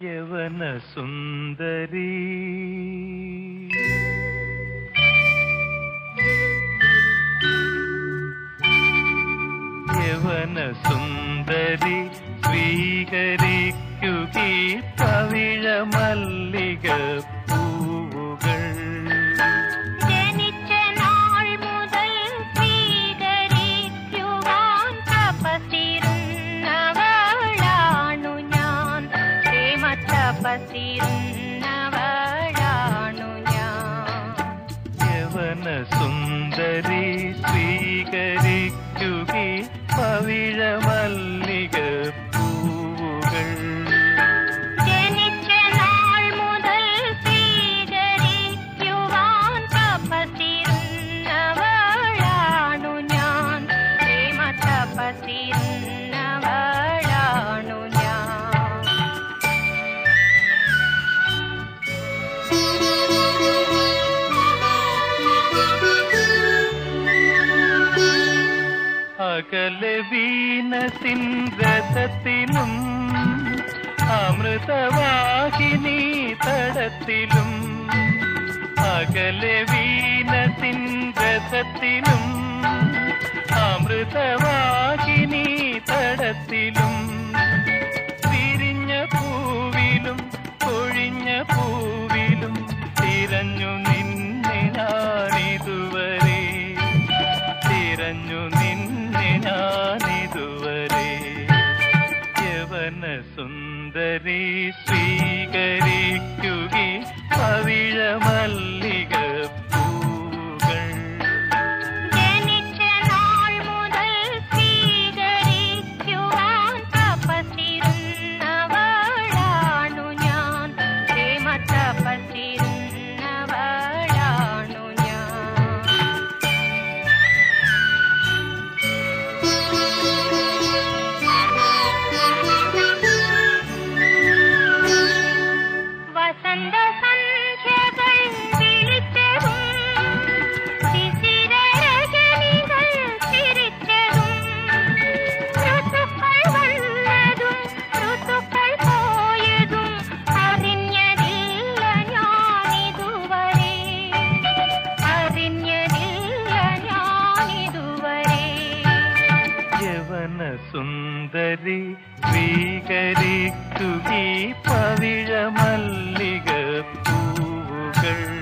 യവന സുന്ദരി. യവന സുന്ദരി സ്വീകരിക്കുകീ പവിഴ മല്ലിക പ്രേമ തപസിരുന്നവളാണു ഞാൻ യവന സുന്ദരി സ്വീകരിക്കുകീ പവിഴ മല്ലിക പൂവുകൾ. ജനിച്ച നാൾ അകലെ വീന രഥത്തിലും അമൃതവാഹിനി തടത്തിലും അകലെ വീന രഥത്തിലും അമൃതവാഹിനി തടത്തിലും. വിരിഞ്ഞ പൂവിലും കൊഴിഞ്ഞ പൂവിലും തിരഞ്ഞു നിന്നെ ഞാനിതുവരെ തിരഞ്ഞു നിന്നെ സുന്ദരി സ്വീകരിക്കുകി പവിഴ മല്ലിക സുന്ദരി സ്വീകരിക്കുകീ പവിഴമല്ലിക പൂവുകൾ.